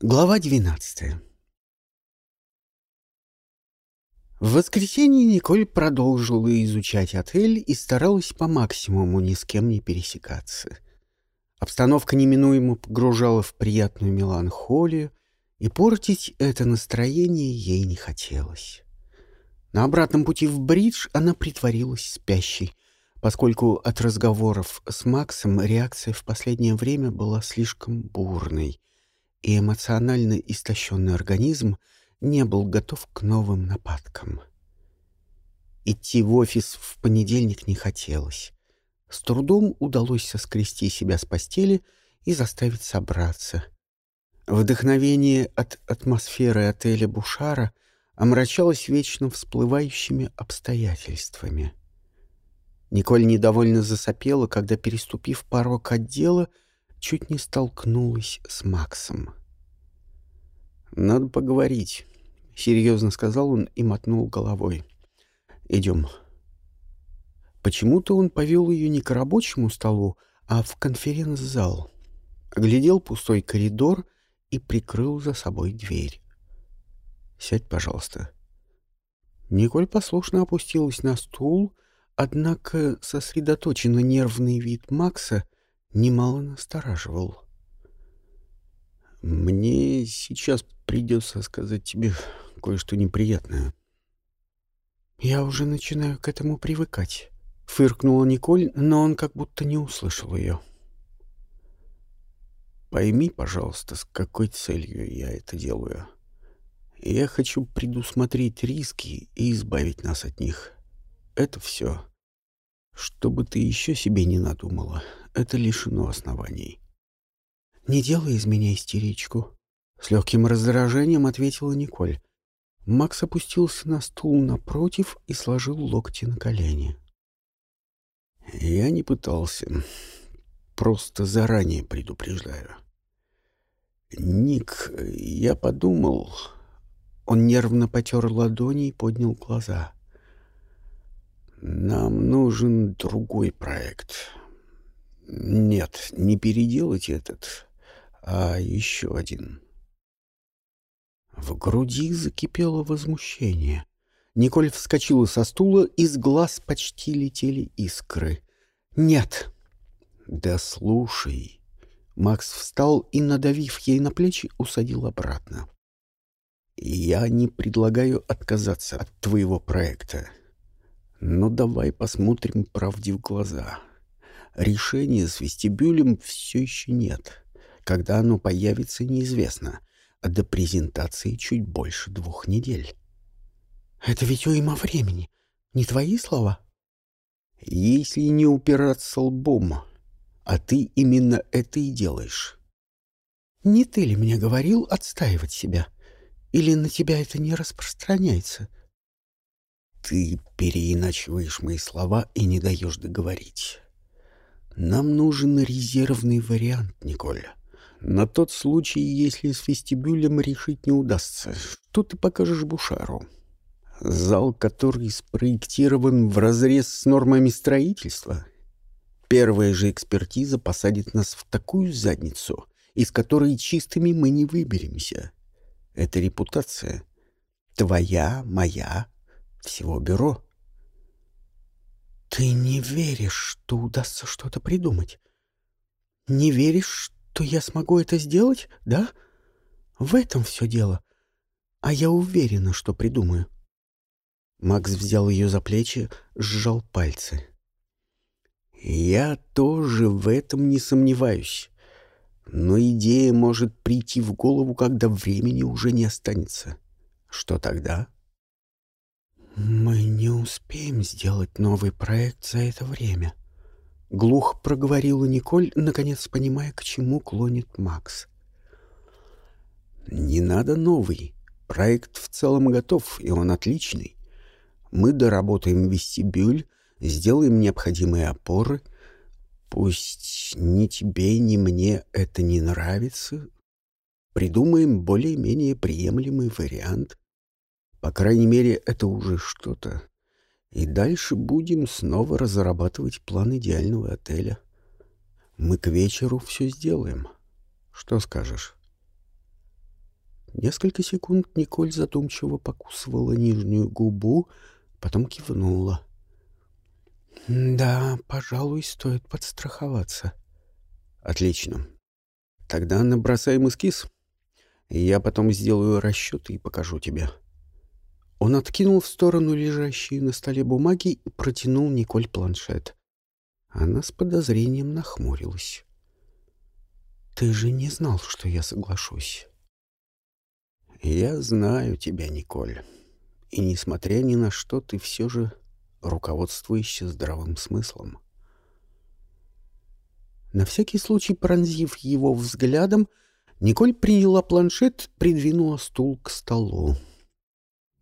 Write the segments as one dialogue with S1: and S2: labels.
S1: Глава 12 В воскресенье Николь продолжила изучать отель и старалась по максимуму ни с кем не пересекаться. Обстановка неминуемо погружала в приятную меланхолию, и портить это настроение ей не хотелось. На обратном пути в бридж она притворилась спящей, поскольку от разговоров с Максом реакция в последнее время была слишком бурной, и эмоционально истощенный организм не был готов к новым нападкам. Идти в офис в понедельник не хотелось. С трудом удалось соскрести себя с постели и заставить собраться. Вдохновение от атмосферы отеля Бушара омрачалось вечно всплывающими обстоятельствами. Николь недовольно засопела, когда, переступив порог отдела, чуть не столкнулась с Максом. «Надо поговорить», — серьезно сказал он и мотнул головой. «Идем». Почему-то он повел ее не к рабочему столу, а в конференц-зал. Оглядел пустой коридор и прикрыл за собой дверь. «Сядь, пожалуйста». Николь послушно опустилась на стул, однако сосредоточенно нервный вид Макса немало настораживал. «Мне сейчас придется сказать тебе кое-что неприятное». «Я уже начинаю к этому привыкать», — фыркнула Николь, но он как будто не услышал ее. «Пойми, пожалуйста, с какой целью я это делаю. Я хочу предусмотреть риски и избавить нас от них. Это все. Что бы ты еще себе не надумала, это лишено оснований». «Не делай из меня истеричку», — с легким раздражением ответила Николь. Макс опустился на стул напротив и сложил локти на колени.
S2: «Я не пытался. Просто заранее предупреждаю. Ник, я подумал...»
S1: Он нервно потер ладони и поднял глаза.
S2: «Нам нужен другой проект. Нет, не переделать этот, а еще один.
S1: В груди закипело возмущение. Николь вскочила со стула, из глаз почти летели искры. «Нет!»
S2: «Да слушай!»
S1: Макс встал и, надавив ей на плечи, усадил обратно.
S2: «Я не предлагаю отказаться от твоего проекта. Но давай посмотрим правде в глаза. Решения с вестибюлем все еще нет. Когда оно появится, неизвестно. А до презентации чуть больше двух недель.
S1: Это ведь уйма времени. Не твои слова?
S2: Если не упираться лбом, а ты именно это и делаешь.
S1: Не ты ли мне говорил отстаивать себя? Или на тебя это не распространяется?
S2: Ты переиначиваешь мои слова и не даешь договорить. Нам нужен резервный вариант, Николя. На тот случай, если с вестибюлем решить не удастся, что ты покажешь Бушару? Зал, который спроектирован в разрез с нормами строительства? Первая же экспертиза посадит нас в такую задницу, из которой чистыми мы не выберемся. Это репутация. Твоя, моя, всего бюро.
S1: Ты не веришь, что удастся что-то придумать? Не веришь, то я смогу это сделать, да? В этом все дело. А я уверена, что придумаю. Макс взял ее за плечи, сжал пальцы.
S2: Я тоже в этом не сомневаюсь. Но идея может прийти в голову, когда времени уже не останется. Что тогда?
S1: Мы не успеем сделать новый проект за это время, Глухо проговорила Николь, наконец понимая, к чему клонит Макс.
S2: «Не надо новый. Проект в целом готов, и он отличный. Мы доработаем вестибюль, сделаем необходимые опоры. Пусть ни тебе, ни мне это не нравится. Придумаем более-менее приемлемый вариант. По крайней мере, это уже что-то. И дальше будем снова разрабатывать план идеального отеля. Мы к вечеру все сделаем. Что скажешь?
S1: Несколько секунд Николь задумчиво покусывала нижнюю губу, потом кивнула. «Да, пожалуй, стоит подстраховаться». «Отлично. Тогда набросаем эскиз. Я потом сделаю расчеты и покажу тебе». Он откинул в сторону лежащие на столе бумаги и протянул Николь планшет. Она с подозрением нахмурилась. «Ты же не знал, что я соглашусь». «Я знаю тебя, Николь. И, несмотря ни на что, ты все же руководствуешься здравым смыслом». На всякий случай пронзив его взглядом, Николь приняла планшет, придвинула стул к столу.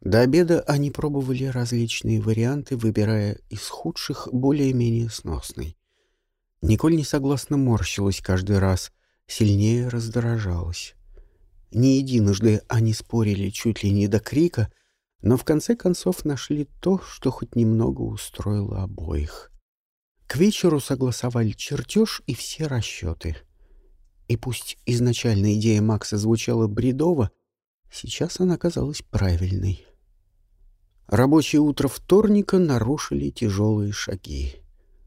S1: До обеда они пробовали различные варианты, выбирая из худших более-менее сносный. Николь несогласно морщилась каждый раз, сильнее раздражалась. Не единожды они спорили чуть ли не до крика, но в конце концов нашли то, что хоть немного устроило обоих. К вечеру согласовали чертеж и все расчеты. И пусть изначально идея Макса звучала бредово, сейчас она казалась правильной. Рабочее утро вторника нарушили тяжелые шаги.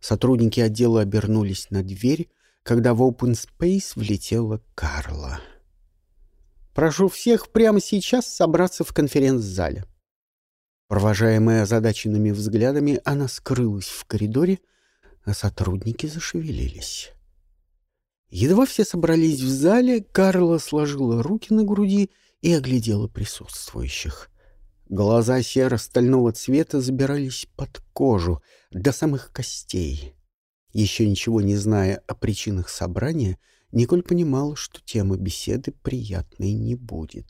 S1: Сотрудники отдела обернулись на дверь, когда в open space влетела Карла. «Прошу всех прямо сейчас собраться в конференц-зале». Провожаемая озадаченными взглядами, она скрылась в коридоре, а сотрудники зашевелились. Едва все собрались в зале, Карла сложила руки на груди и оглядела присутствующих. Глаза серо-стального цвета забирались под кожу, до самых костей. Еще ничего не зная о причинах собрания, Николь понимала, что тема беседы приятной не будет.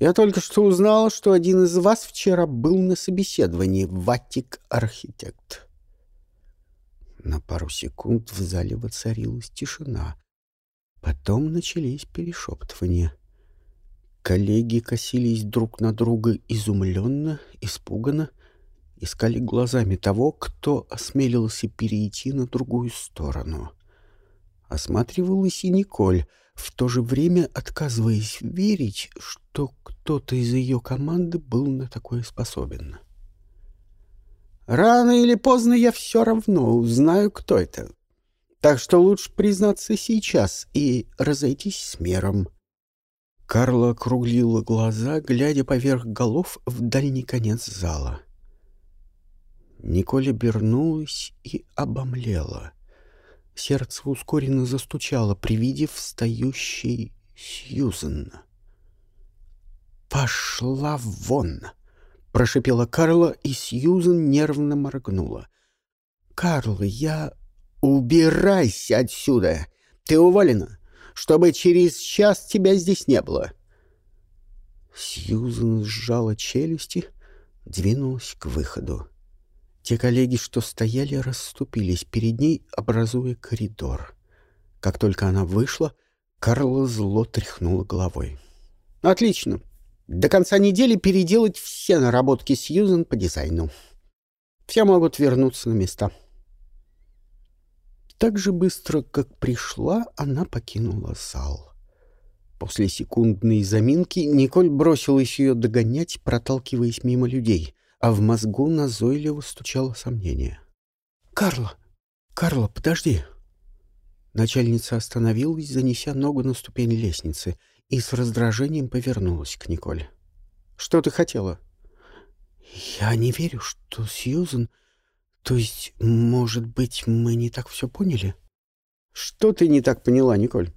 S1: «Я только что узнала, что один из вас вчера был на собеседовании в Ватик-архитект». На пару секунд в зале воцарилась тишина. Потом начались перешептывания. Коллеги косились друг на друга изумленно, испуганно, искали глазами того, кто осмелился перейти на другую сторону. Осматривалась и Николь, в то же время отказываясь верить, что кто-то из ее команды был на такое способен. «Рано или поздно я все равно узнаю, кто это. Так что лучше признаться сейчас и разойтись с миром». Карла округлила глаза, глядя поверх голов в дальний конец зала. Николя обернулась и обомлела. Сердце ускоренно застучало при виде встающей Сьюзен. «Пошла вон!» — прошипела Карла, и Сьюзен нервно моргнула. «Карла, я...» «Убирайся отсюда! Ты уволена!» Чтобы через час тебя здесь не было. Сьюзен сжала челюсти, двинулась к выходу. Те коллеги, что стояли, расступились перед ней, образуя коридор. Как только она вышла, Карла зло тряхнула головой. «Отлично. До конца недели переделать все наработки Сьюзен по дизайну. Все могут вернуться на места». Так же быстро, как пришла, она покинула зал. После секундной заминки Николь бросилась ее догонять, проталкиваясь мимо людей, а в мозгу назойливо стучало сомнение. «Карла! Карла, подожди!» Начальница остановилась, занеся ногу на ступень лестницы, и с раздражением повернулась к Николь. «Что ты хотела?» «Я не верю, что Сьюзен то есть, может быть, мы не так все поняли? Что ты не так поняла, Николь?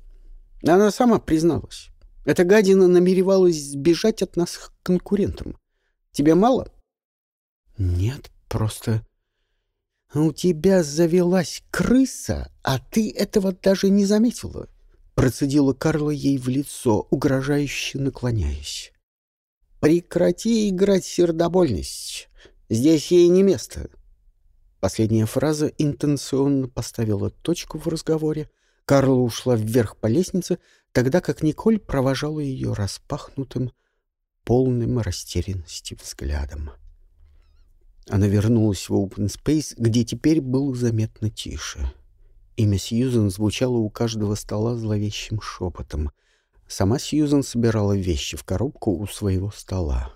S1: Она сама призналась. Эта гадина намеревалась сбежать от нас к конкурентам. Тебе мало? Нет, просто... У тебя завелась крыса, а ты этого даже не заметила. Процедила Карла ей в лицо, угрожающе наклоняясь. Прекрати играть сердобольность. Здесь ей не место. Последняя фраза интенционно поставила точку в разговоре. Карла ушла вверх по лестнице, тогда как Николь провожала ее распахнутым, полным растерянности взглядом. Она вернулась в open space, где теперь было заметно тише. Имя Сьюзен звучало у каждого стола зловещим шепотом. Сама Сьюзан собирала вещи в коробку у своего стола.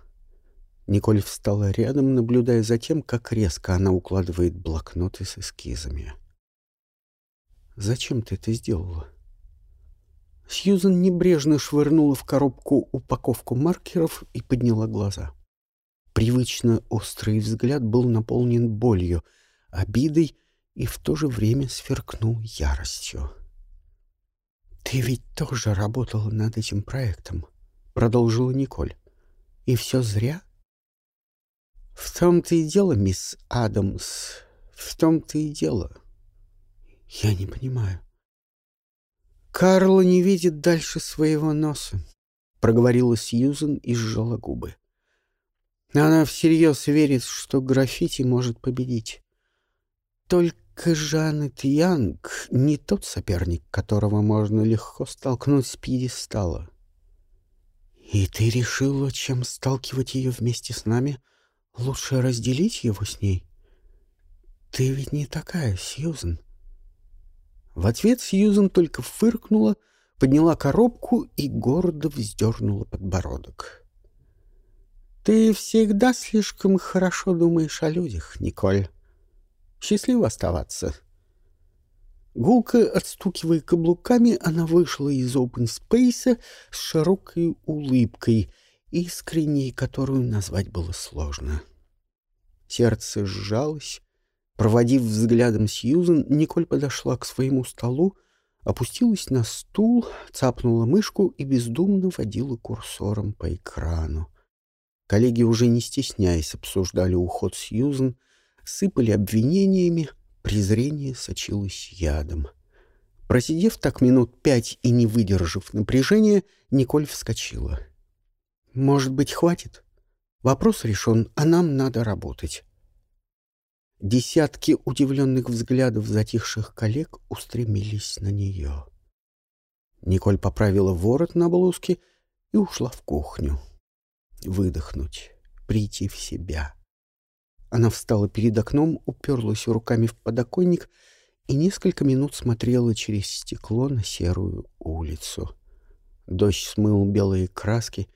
S1: Николь встала рядом, наблюдая за тем, как резко она укладывает блокноты с эскизами. «Зачем ты это сделала?» Сьюзан небрежно швырнула в коробку упаковку маркеров и подняла глаза. Привычно острый взгляд был наполнен болью, обидой и в то же время сверкнул яростью. «Ты ведь тоже работала над этим проектом», — продолжила Николь. «И все зря?» «В том-то и дело, мисс Адамс, в том-то и дело». «Я не понимаю». «Карла не видит дальше своего носа», — проговорила Сьюзен и сжала губы. Она всерьез верит, что граффити может победить. Только Жанет Янг не тот соперник, которого можно легко столкнуть с пьедестала. И ты решила, чем сталкивать ее вместе с нами, лучше разделить его с ней? Ты ведь не такая, Сьюзен. В ответ Сьюзен только фыркнула, подняла коробку и гордо вздернула подбородок. «Ты всегда слишком хорошо думаешь о людях, Николь. Счастливо оставаться». Гулко отстукивая каблуками, она вышла из open space с широкой улыбкой, искренней, которую назвать было сложно. Сердце сжалось, Проводив взглядом Сьюзен, Николь подошла к своему столу, опустилась на стул, цапнула мышку и бездумно водила курсором по экрану. Коллеги, уже не стесняясь, обсуждали уход Сьюзен, сыпали обвинениями, презрение сочилось ядом. Просидев так минут пять и не выдержав напряжения, Николь вскочила. «Может быть, хватит? Вопрос решен, а нам надо работать». Десятки удивленных взглядов затихших коллег устремились на нее. Николь поправила ворот на блузке и ушла в кухню. Выдохнуть, прийти в себя. Она встала перед окном, уперлась руками в подоконник и несколько минут смотрела через стекло на серую улицу. Дождь смыл белые краски,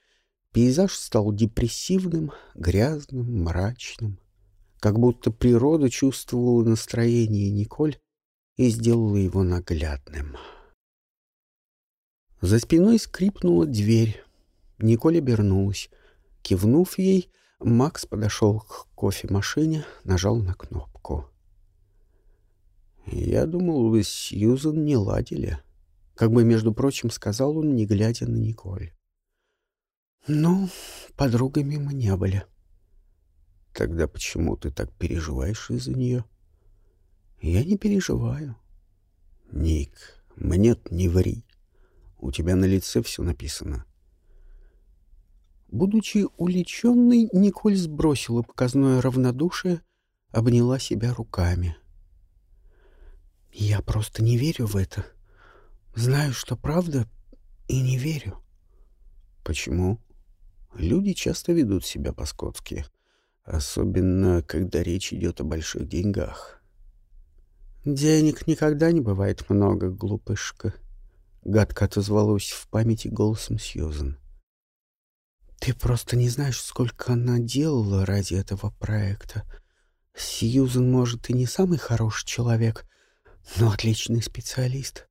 S1: пейзаж стал депрессивным, грязным, мрачным как будто природа чувствовала настроение Николь и сделала его наглядным. За спиной скрипнула дверь. Николь обернулась. Кивнув ей, Макс подошел к кофемашине, нажал на кнопку. «Я думал, вы с Сьюзан не ладили», — как бы, между прочим, сказал он, не глядя на Николь. «Ну, подругами мы не были», Тогда почему ты так переживаешь из-за нее? Я не переживаю. Ник, мне не ври. У тебя на лице все написано. Будучи уличенной, Николь сбросила показное равнодушие, обняла себя руками. Я просто не верю в это. Знаю, что правда, и не верю. Почему? Люди часто ведут себя по-скотски. — Особенно, когда речь идет о больших деньгах. «Денег никогда не бывает много, глупышка», — гадко отозвалась в памяти голосом Сьюзен. «Ты просто не знаешь, сколько она делала ради этого проекта. Сьюзен, может, и не самый хороший человек, но отличный специалист.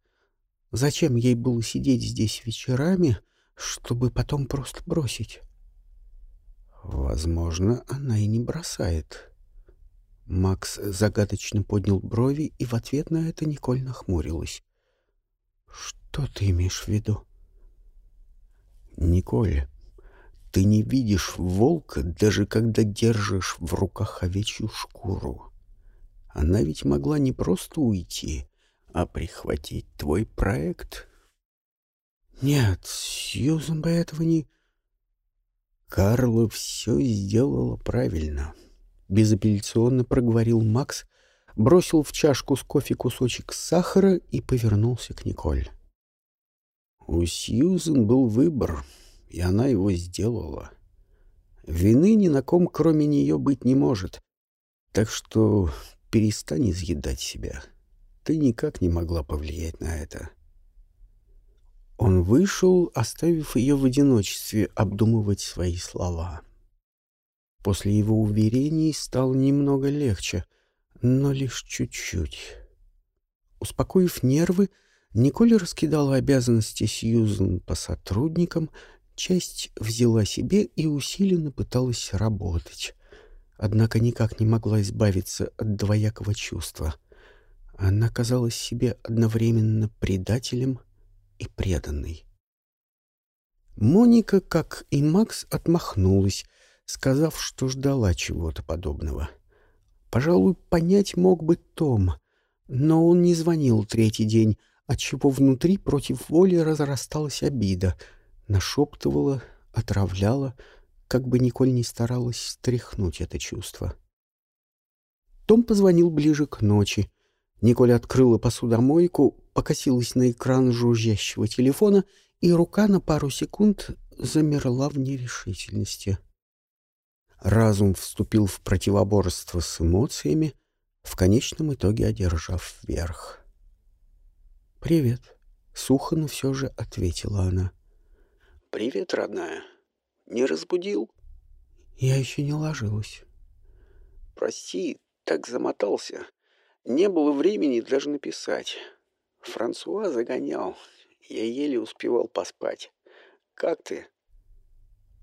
S1: Зачем ей было сидеть здесь вечерами, чтобы потом просто бросить?» Возможно, она и не бросает. Макс загадочно поднял брови, и в ответ на это Николь нахмурилась. «Что ты имеешь в виду?» «Николь, ты не видишь волка, даже когда держишь в руках овечью шкуру. Она ведь могла не просто уйти, а прихватить твой проект». «Нет, Сьюзан бы этого не...» Карла все сделала правильно. Безапелляционно проговорил Макс, бросил в чашку с кофе кусочек сахара и повернулся к Николь. У Сьюзен был выбор, и она его сделала. Вины ни на ком, кроме нее, быть не может. Так что перестань изъедать себя. Ты никак не могла повлиять на это. Он вышел, оставив ее в одиночестве обдумывать свои слова. После его уверений стало немного легче, но лишь чуть-чуть. Успокоив нервы, Николь раскидала обязанности Сьюзен по сотрудникам, часть взяла себе и усиленно пыталась работать. Однако никак не могла избавиться от двоякого чувства. Она казалась себе одновременно предателем и преданной. Моника, как и Макс, отмахнулась, сказав, что ждала чего-то подобного. Пожалуй, понять мог бы Том, но он не звонил третий день, отчего внутри против воли разрасталась обида, нашептывала, отравляла, как бы Николь не старалась стряхнуть это чувство. Том позвонил ближе к ночи. Николь открыла посудомойку, покосилась на экран жужжащего телефона, и рука на пару секунд замерла в нерешительности. Разум вступил в противоборство с эмоциями, в конечном итоге одержав верх. «Привет», — сухо, но все же ответила она.
S2: «Привет, родная. Не разбудил?
S1: Я еще не ложилась.
S2: Прости, так замотался. Не было времени даже написать. Франсуа загонял. Я еле успевал поспать. Как ты?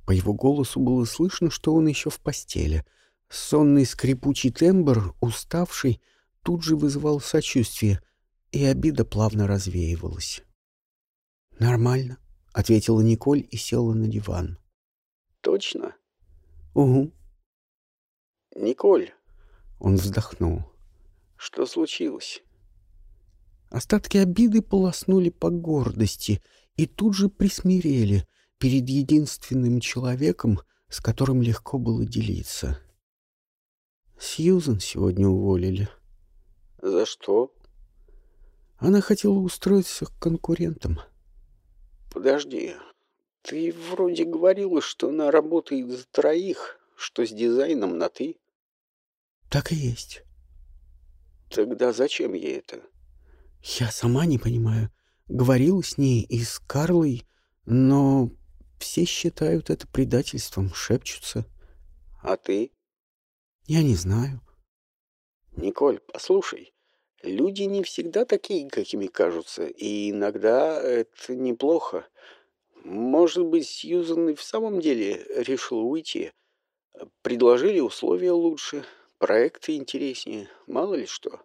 S1: По его голосу было слышно, что он еще в постели. Сонный скрипучий тембр, уставший, тут же вызывал сочувствие, и обида плавно развеивалась. «Нормально», — ответила Николь и села на диван.
S2: Точно?
S1: Угу.
S2: Николь.
S1: Он вздохнул.
S2: Что случилось?
S1: Остатки обиды полоснули по гордости и тут же присмирели перед единственным человеком, с которым легко было делиться. Сьюзан сегодня уволили.
S2: За что?
S1: Она хотела устроиться к конкурентам.
S2: Подожди, ты вроде говорила, что она работает за троих, что с дизайном на «ты».
S1: Так и есть.
S2: Тогда зачем ей это?
S1: Я сама не понимаю. Говорила с ней и с Карлой, но все считают это предательством, шепчутся.
S2: А ты?
S1: Я не знаю.
S2: Николь, послушай, люди не всегда такие, какими кажутся, и иногда это неплохо. Может быть, Сьюзан и в самом деле решила уйти. Предложили условия лучше, проекты интереснее, мало ли что.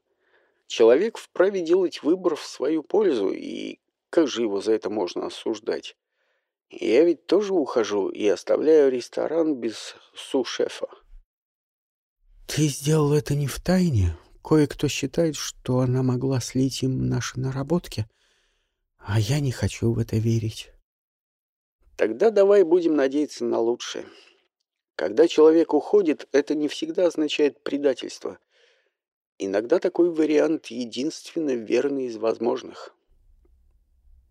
S2: Человек вправе делать выбор в свою пользу, и как же его за это можно осуждать? Я ведь тоже ухожу и оставляю ресторан без су-шефа.
S1: Ты сделал это не в тайне? Кое-кто считает, что она могла слить им наши наработки, а я не хочу в это верить.
S2: Тогда давай будем надеяться на лучшее. Когда человек уходит, это не всегда означает предательство. Иногда такой вариант единственно верный из возможных.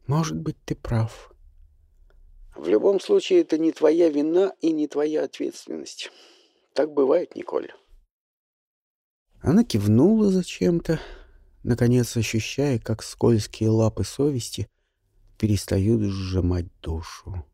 S1: Может быть, ты прав.
S2: В любом случае, это не твоя вина и не твоя ответственность. Так бывает, Николь.
S1: Она кивнула зачем-то, наконец ощущая, как скользкие лапы совести перестают сжимать душу.